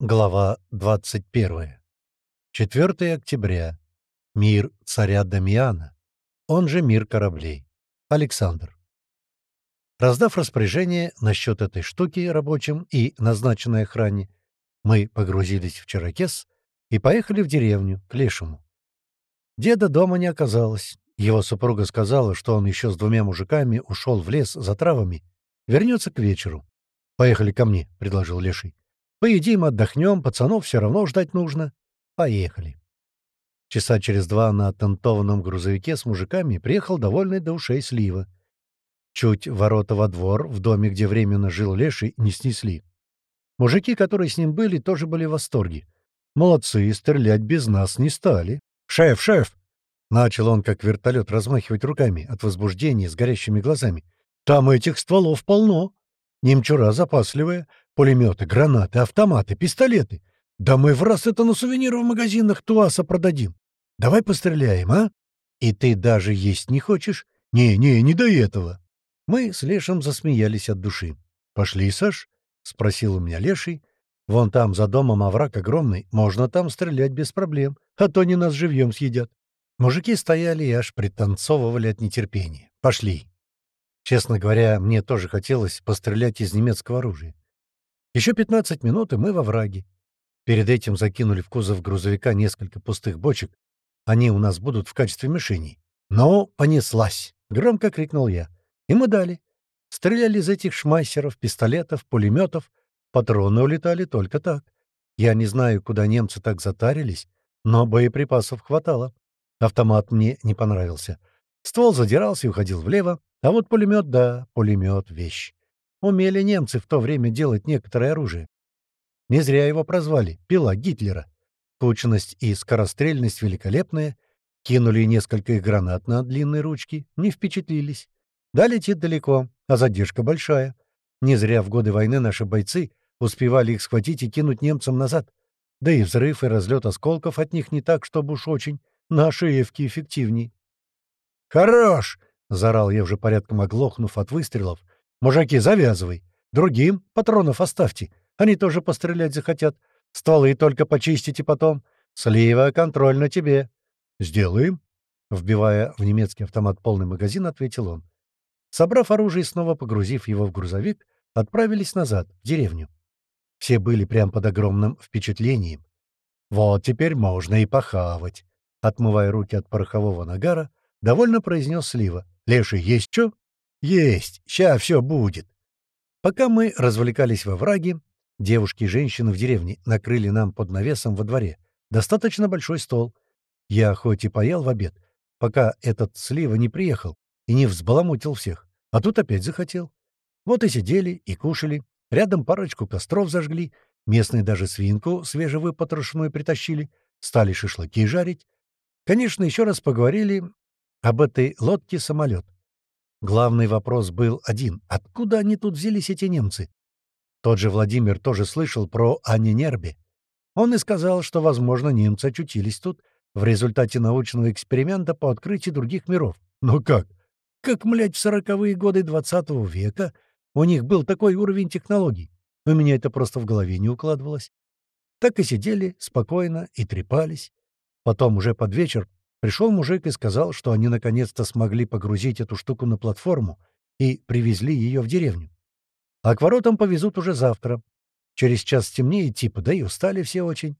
Глава 21. 4 октября. Мир царя Дамиана. Он же мир кораблей. Александр. Раздав распоряжение насчет этой штуки рабочим и назначенной охране, мы погрузились в Чаракес и поехали в деревню, к Лешему. Деда дома не оказалось. Его супруга сказала, что он еще с двумя мужиками ушел в лес за травами, вернется к вечеру. «Поехали ко мне», — предложил Леший. Поедим, отдохнем, пацанов все равно ждать нужно. Поехали. Часа через два на тантованном грузовике с мужиками приехал довольный до ушей слива. Чуть ворота во двор, в доме, где временно жил Леший, не снесли. Мужики, которые с ним были, тоже были в восторге. Молодцы, стрелять без нас не стали. «Шеф, шеф!» Начал он, как вертолет, размахивать руками от возбуждения с горящими глазами. «Там этих стволов полно. Немчура запасливая, Пулеметы, гранаты, автоматы, пистолеты. Да мы в раз это на сувениры в магазинах Туаса продадим. Давай постреляем, а? И ты даже есть не хочешь? Не-не, не до этого. Мы с Лешем засмеялись от души. «Пошли, Саш?» — спросил у меня Леший. «Вон там, за домом овраг огромный, можно там стрелять без проблем, а то они нас живьем съедят». Мужики стояли и аж пританцовывали от нетерпения. «Пошли». Честно говоря, мне тоже хотелось пострелять из немецкого оружия. Еще 15 минут, и мы во враге. Перед этим закинули в кузов грузовика несколько пустых бочек. Они у нас будут в качестве мишеней. Но понеслась! Громко крикнул я. И мы дали. Стреляли из этих шмайсеров, пистолетов, пулеметов. Патроны улетали только так. Я не знаю, куда немцы так затарились, но боеприпасов хватало. Автомат мне не понравился. Ствол задирался и уходил влево, а вот пулемет, да, пулемет — вещь. Умели немцы в то время делать некоторое оружие. Не зря его прозвали «пила Гитлера». Кучность и скорострельность великолепная. Кинули несколько их гранат на длинные ручки, не впечатлились. Да, летит далеко, а задержка большая. Не зря в годы войны наши бойцы успевали их схватить и кинуть немцам назад. Да и взрыв и разлет осколков от них не так, чтобы уж очень. Наши эвки эффективней. «Хорош!» — заорал я уже порядком оглохнув от выстрелов — Мужики, завязывай. Другим патронов оставьте. Они тоже пострелять захотят. Стволы только почистите потом. Слива, контроль на тебе. Сделаем. Вбивая в немецкий автомат полный магазин, ответил он. Собрав оружие и снова погрузив его в грузовик, отправились назад, в деревню. Все были прям под огромным впечатлением. «Вот теперь можно и похавать», — отмывая руки от порохового нагара, довольно произнес Слива. «Леший, есть что?» «Есть! Ща все будет!» Пока мы развлекались во враге, девушки и женщины в деревне накрыли нам под навесом во дворе достаточно большой стол. Я хоть и поел в обед, пока этот слива не приехал и не взбаламутил всех, а тут опять захотел. Вот и сидели, и кушали, рядом парочку костров зажгли, местные даже свинку свежевыпотрошенную притащили, стали шашлыки жарить. Конечно, еще раз поговорили об этой лодке-самолет. Главный вопрос был один — откуда они тут взялись, эти немцы? Тот же Владимир тоже слышал про Анинербе. Он и сказал, что, возможно, немцы очутились тут в результате научного эксперимента по открытию других миров. Но как? Как, млядь, в сороковые годы двадцатого века у них был такой уровень технологий? У меня это просто в голове не укладывалось. Так и сидели спокойно и трепались. Потом уже под вечер Пришел мужик и сказал, что они наконец-то смогли погрузить эту штуку на платформу и привезли ее в деревню. А к воротам повезут уже завтра. Через час темнеет типа, да и устали все очень.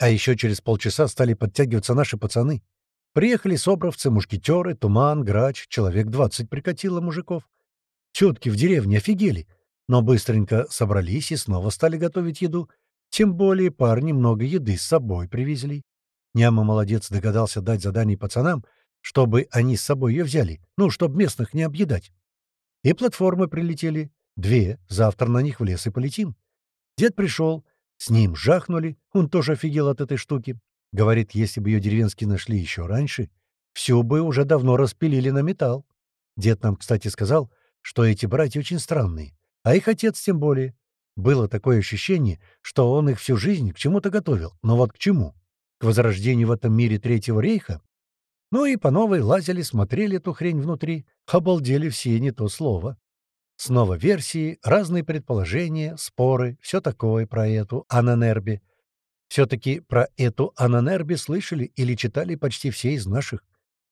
А еще через полчаса стали подтягиваться наши пацаны. Приехали собровцы, мушкетеры, туман, грач, человек двадцать прикатило мужиков. Тетки в деревне офигели, но быстренько собрались и снова стали готовить еду. Тем более парни много еды с собой привезли. Няма молодец догадался дать задание пацанам, чтобы они с собой ее взяли, ну, чтобы местных не объедать. И платформы прилетели. Две. Завтра на них в лес и полетим. Дед пришел. С ним жахнули. Он тоже офигел от этой штуки. Говорит, если бы ее деревенские нашли еще раньше, всю бы уже давно распилили на металл. Дед нам, кстати, сказал, что эти братья очень странные, а их отец тем более. Было такое ощущение, что он их всю жизнь к чему-то готовил. Но вот к чему? К возрождению в этом мире Третьего рейха? Ну и по новой лазили, смотрели эту хрень внутри, обалдели все, не то слово. Снова версии, разные предположения, споры, все такое про эту Ананерби. Все-таки про эту Ананерби слышали или читали почти все из наших.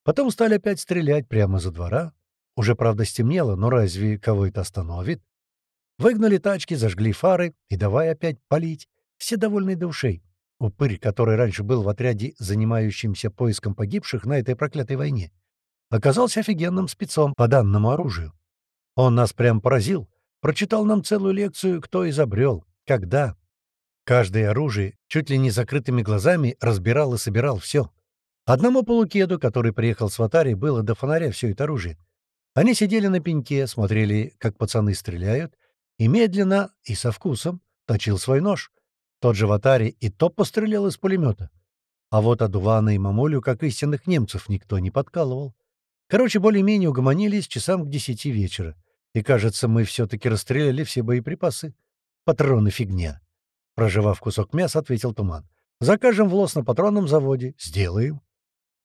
Потом стали опять стрелять прямо за двора. Уже, правда, стемнело, но разве кого это остановит? Выгнали тачки, зажгли фары и давай опять палить. Все довольны до ушей. Упырь, который раньше был в отряде, занимающемся поиском погибших на этой проклятой войне, оказался офигенным спецом по данному оружию. Он нас прям поразил, прочитал нам целую лекцию, кто изобрел, когда. Каждое оружие чуть ли не закрытыми глазами разбирал и собирал все. Одному полукеду, который приехал с Ватари, было до фонаря все это оружие. Они сидели на пеньке, смотрели, как пацаны стреляют, и медленно, и со вкусом точил свой нож. Тот же Ватари и топ пострелял из пулемета. А вот Адувана и Мамолю, как истинных немцев, никто не подкалывал. Короче, более-менее угомонились часам к десяти вечера. И, кажется, мы все-таки расстреляли все боеприпасы. Патроны фигня. Проживав кусок мяса, ответил Туман. Закажем в лос на патронном заводе. Сделаем.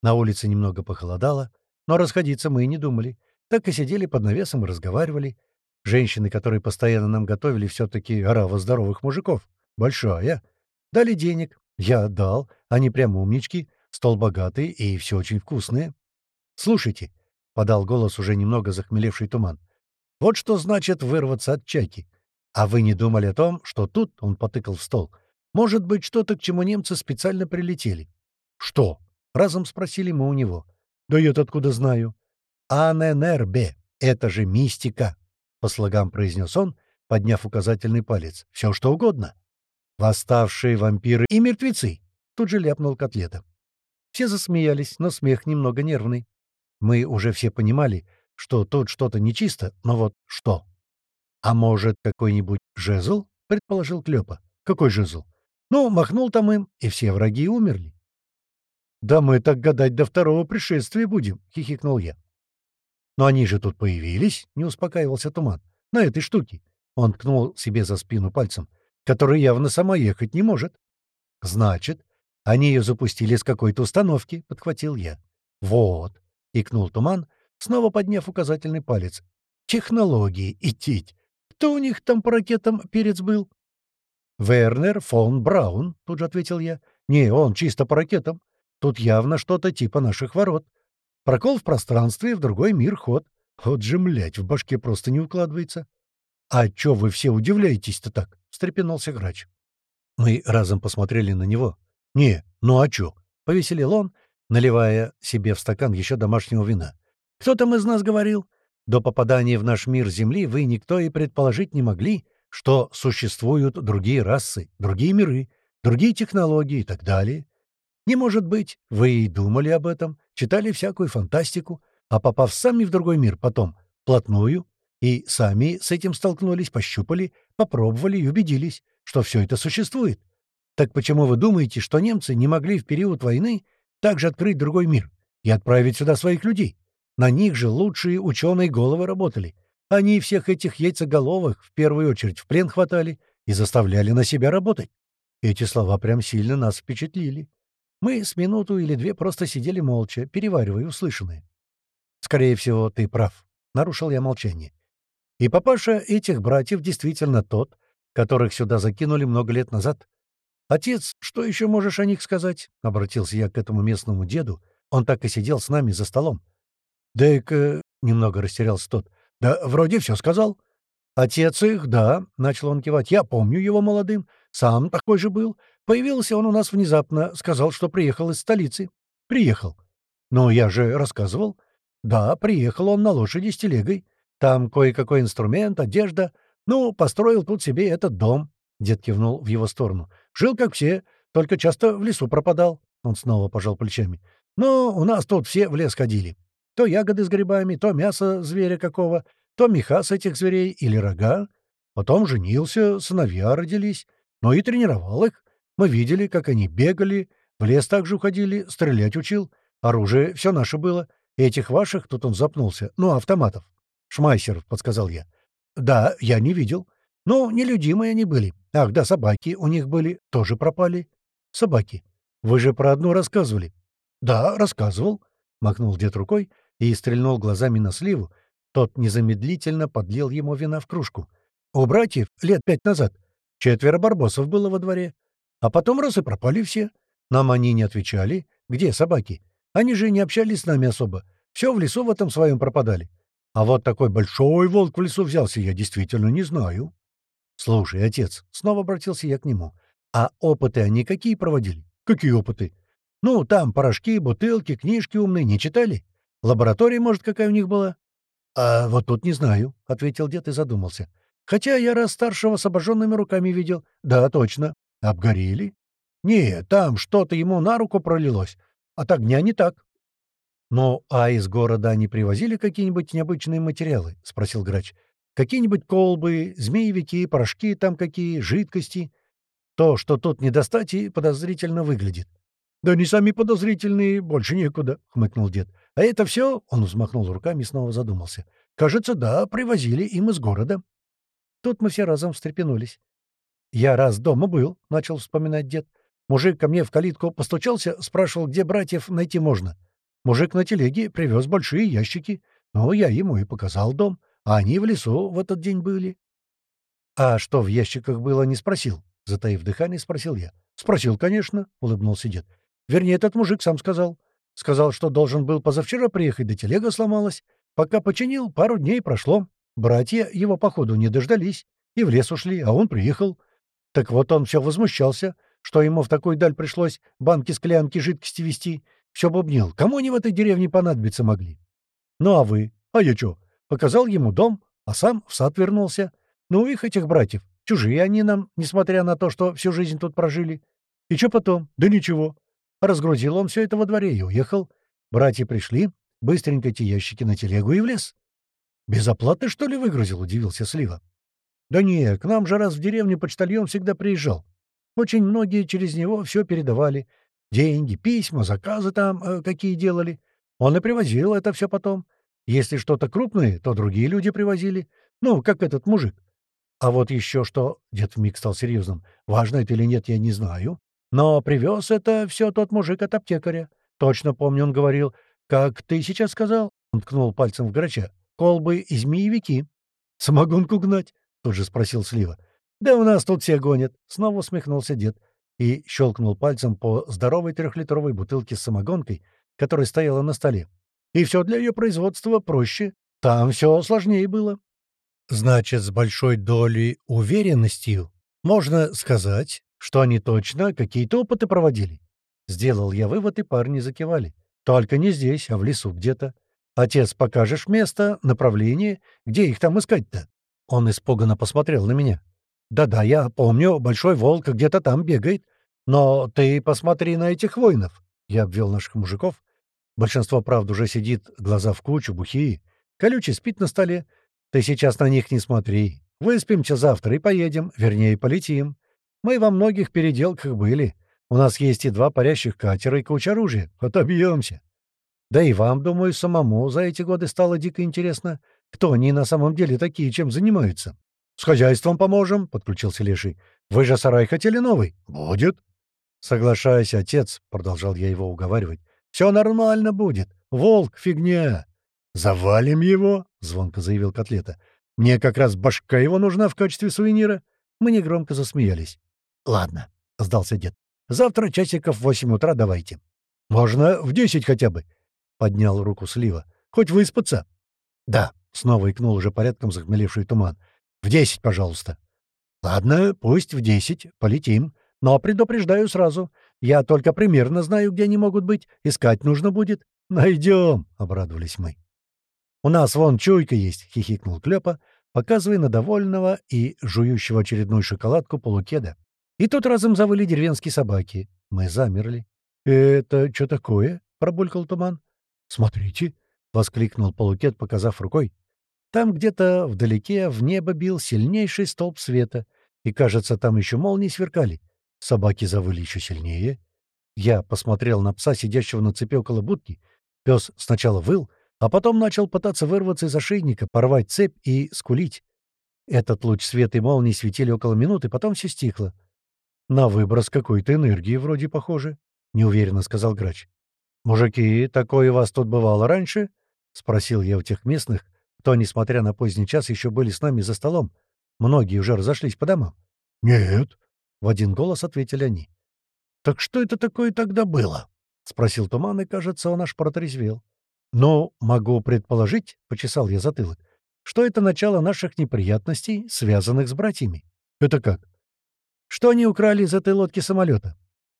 На улице немного похолодало, но расходиться мы и не думали. Так и сидели под навесом и разговаривали. Женщины, которые постоянно нам готовили, все-таки орава здоровых мужиков. Большая. Дали денег. Я отдал. Они прям умнички. Стол богатый и все очень вкусное. «Слушайте», — подал голос уже немного захмелевший туман, — «вот что значит вырваться от чайки. А вы не думали о том, что тут, — он потыкал в стол, — может быть что-то, к чему немцы специально прилетели?» «Что?» — разом спросили мы у него. «Да я-то откуда знаю?» «Аненербе. Это же мистика», — по слогам произнес он, подняв указательный палец. «Все что угодно». «Восставшие вампиры и мертвецы!» — тут же ляпнул котлета. Все засмеялись, но смех немного нервный. Мы уже все понимали, что тут что-то нечисто, но вот что? «А может, какой-нибудь жезл?» — предположил Клёпа. «Какой жезл?» «Ну, махнул там им, и все враги умерли». «Да мы так гадать до второго пришествия будем», — хихикнул я. «Но они же тут появились», — не успокаивался Туман. «На этой штуке». Он ткнул себе за спину пальцем которая явно сама ехать не может. — Значит, они ее запустили с какой-то установки, — подхватил я. — Вот, — икнул Туман, снова подняв указательный палец. — Технологии, идтить. Кто у них там по ракетам перец был? — Вернер фон Браун, — тут же ответил я. — Не, он чисто по ракетам. Тут явно что-то типа наших ворот. Прокол в пространстве, в другой мир ход. Вот же, млять, в башке просто не укладывается. — А чё вы все удивляетесь-то так? — встрепенулся грач. Мы разом посмотрели на него. «Не, ну а чё?» — повеселил он, наливая себе в стакан еще домашнего вина. «Кто там из нас говорил? До попадания в наш мир Земли вы никто и предположить не могли, что существуют другие расы, другие миры, другие технологии и так далее. Не может быть, вы и думали об этом, читали всякую фантастику, а попав сами в другой мир потом, плотную, и сами с этим столкнулись, пощупали, попробовали и убедились, что все это существует. Так почему вы думаете, что немцы не могли в период войны также открыть другой мир и отправить сюда своих людей? На них же лучшие ученые головы работали. Они всех этих яйцеголовых в первую очередь в плен хватали и заставляли на себя работать. Эти слова прям сильно нас впечатлили. Мы с минуту или две просто сидели молча, переваривая услышанное. «Скорее всего, ты прав», — нарушил я молчание. И папаша этих братьев действительно тот, которых сюда закинули много лет назад. «Отец, что еще можешь о них сказать?» — обратился я к этому местному деду. Он так и сидел с нами за столом. «Да-ка...» — немного растерялся тот. «Да вроде все сказал». «Отец их, да», — начал он кивать. «Я помню его молодым. Сам такой же был. Появился он у нас внезапно. Сказал, что приехал из столицы. Приехал. Но я же рассказывал. Да, приехал он на лошади с телегой. Там кое-какой инструмент, одежда. Ну, построил тут себе этот дом. Дед кивнул в его сторону. Жил как все, только часто в лесу пропадал. Он снова пожал плечами. Но у нас тут все в лес ходили. То ягоды с грибами, то мясо зверя какого, то меха с этих зверей или рога. Потом женился, сыновья родились. Но и тренировал их. Мы видели, как они бегали, в лес также уходили, стрелять учил. Оружие все наше было. Этих ваших, тут он запнулся, ну, автоматов. Шмайсер, — подсказал я. Да, я не видел. Но нелюдимые они были. Ах, да, собаки у них были, тоже пропали. Собаки. Вы же про одну рассказывали. Да, рассказывал, — махнул дед рукой и стрельнул глазами на сливу, Тот незамедлительно подлил ему вина в кружку. У братьев лет пять назад четверо барбосов было во дворе. А потом раз и пропали все. Нам они не отвечали. Где собаки? Они же не общались с нами особо. Все в лесу в этом своем пропадали. А вот такой большой волк в лесу взялся, я действительно не знаю. Слушай, отец, снова обратился я к нему. А опыты они какие проводили? Какие опыты? Ну, там порошки, бутылки, книжки умные не читали? Лаборатория, может, какая у них была? А вот тут не знаю, — ответил дед и задумался. Хотя я раз старшего с обожженными руками видел. Да, точно. Обгорели? Не, там что-то ему на руку пролилось. От огня не так. «Ну, а из города они привозили какие-нибудь необычные материалы?» — спросил грач. «Какие-нибудь колбы, змеевики, порошки там какие, жидкости? То, что тут не достать и подозрительно выглядит». «Да не сами подозрительные, больше некуда», — хмыкнул дед. «А это все?» — он взмахнул руками и снова задумался. «Кажется, да, привозили им из города». Тут мы все разом встрепенулись. «Я раз дома был», — начал вспоминать дед. Мужик ко мне в калитку постучался, спрашивал, где братьев найти можно. Мужик на телеге привез большие ящики. Ну, я ему и показал дом. А они в лесу в этот день были. — А что в ящиках было, не спросил? — затаив дыхание, спросил я. — Спросил, конечно, — улыбнулся дед. — Вернее, этот мужик сам сказал. Сказал, что должен был позавчера приехать, да телега сломалась. Пока починил, пару дней прошло. Братья его, походу, не дождались. И в лес ушли, а он приехал. Так вот он все возмущался, что ему в такую даль пришлось банки-склянки жидкости вести, все бубнил. Кому они в этой деревне понадобиться могли? Ну а вы? А я чё? Показал ему дом, а сам в сад вернулся. Ну, их этих братьев. Чужие они нам, несмотря на то, что всю жизнь тут прожили. И что потом? Да ничего. Разгрузил он все это во дворе и уехал. Братья пришли, быстренько эти ящики на телегу и в лес. «Без оплаты, что ли, выгрузил?» — удивился Слива. «Да не, к нам же раз в деревню почтальон всегда приезжал. Очень многие через него все передавали. Деньги, письма, заказы там э, какие делали. Он и привозил это все потом. Если что-то крупное, то другие люди привозили. Ну, как этот мужик. А вот еще что, дед вмиг стал серьезным, важно это или нет, я не знаю. Но привез это все тот мужик от аптекаря. Точно помню, он говорил, как ты сейчас сказал, он ткнул пальцем в грача, колбы и змеевики. Самогонку гнать? Тут же спросил Слива. Да у нас тут все гонят, снова усмехнулся дед и щелкнул пальцем по здоровой трехлитровой бутылке с самогонкой, которая стояла на столе. И все для ее производства проще. Там все сложнее было. Значит, с большой долей уверенностью можно сказать, что они точно какие-то опыты проводили. Сделал я вывод, и парни закивали. Только не здесь, а в лесу где-то. Отец, покажешь место, направление, где их там искать-то? Он испуганно посмотрел на меня. Да-да, я помню, большой волк где-то там бегает. Но ты посмотри на этих воинов. Я обвел наших мужиков. Большинство, правда, уже сидит, глаза в кучу, бухие. Колючий спит на столе. Ты сейчас на них не смотри. Выспимся завтра и поедем, вернее, полетим. Мы во многих переделках были. У нас есть и два парящих катера, и куча оружия. Отобьемся. Да и вам, думаю, самому за эти годы стало дико интересно, кто они на самом деле такие, чем занимаются. — С хозяйством поможем, — подключился Леший. — Вы же сарай хотели новый? — Будет. — Соглашайся, отец, — продолжал я его уговаривать. — Все нормально будет. Волк — фигня. — Завалим его, — звонко заявил Котлета. — Мне как раз башка его нужна в качестве сувенира. Мы негромко засмеялись. — Ладно, — сдался дед. — Завтра часиков в восемь утра давайте. — Можно в десять хотя бы, — поднял руку Слива. — Хоть выспаться? — Да, — снова икнул уже порядком захмелевший туман. — в десять, пожалуйста. Ладно, пусть в десять. Полетим. Но предупреждаю сразу. Я только примерно знаю, где они могут быть. Искать нужно будет. Найдем, — обрадовались мы. У нас вон чуйка есть, — хихикнул Клёпа, показывая на довольного и жующего очередную шоколадку полукеда. И тут разом завыли деревенские собаки. Мы замерли. «Это что такое?» — пробулькал туман. «Смотрите!» — воскликнул полукет, показав рукой. Там где-то вдалеке в небо бил сильнейший столб света, и, кажется, там еще молнии сверкали. Собаки завыли еще сильнее. Я посмотрел на пса, сидящего на цепи около будки. Пес сначала выл, а потом начал пытаться вырваться из ошейника, порвать цепь и скулить. Этот луч света и молнии светили около минуты, потом все стихло. «На выброс какой-то энергии вроде похоже», — неуверенно сказал грач. «Мужики, такое у вас тут бывало раньше?» — спросил я у тех местных, кто, несмотря на поздний час, еще были с нами за столом? Многие уже разошлись по домам. «Нет», — в один голос ответили они. «Так что это такое тогда было?» — спросил Туман, и, кажется, он аж протрезвел. «Ну, могу предположить, — почесал я затылок, — что это начало наших неприятностей, связанных с братьями. Это как? Что они украли из этой лодки самолета?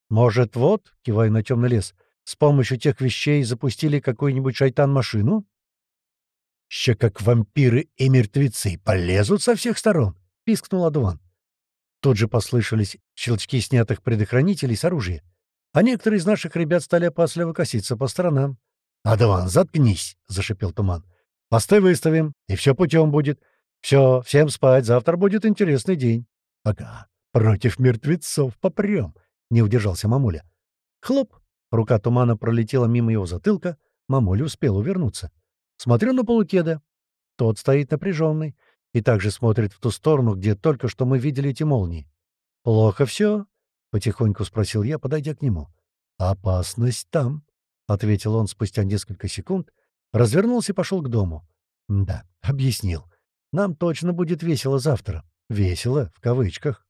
Может, вот, — кивая на темный лес, — с помощью тех вещей запустили какую-нибудь шайтан-машину? «Ще как вампиры и мертвецы полезут со всех сторон!» — пискнул Адуан. Тут же послышались щелчки снятых предохранителей с оружия, а некоторые из наших ребят стали опасливо коситься по сторонам. «Адуан, заткнись!» — зашипел Туман. «Посты выставим, и все путем будет. Все, всем спать, завтра будет интересный день». «Ага, против мертвецов попрем!» — не удержался мамуля. Хлоп! Рука тумана пролетела мимо его затылка, мамуля успел увернуться. Смотрю на полукеда. Тот стоит напряженный и также смотрит в ту сторону, где только что мы видели эти молнии. «Плохо все?» — потихоньку спросил я, подойдя к нему. «Опасность там», — ответил он спустя несколько секунд, развернулся и пошел к дому. «Да, объяснил. Нам точно будет весело завтра. Весело, в кавычках».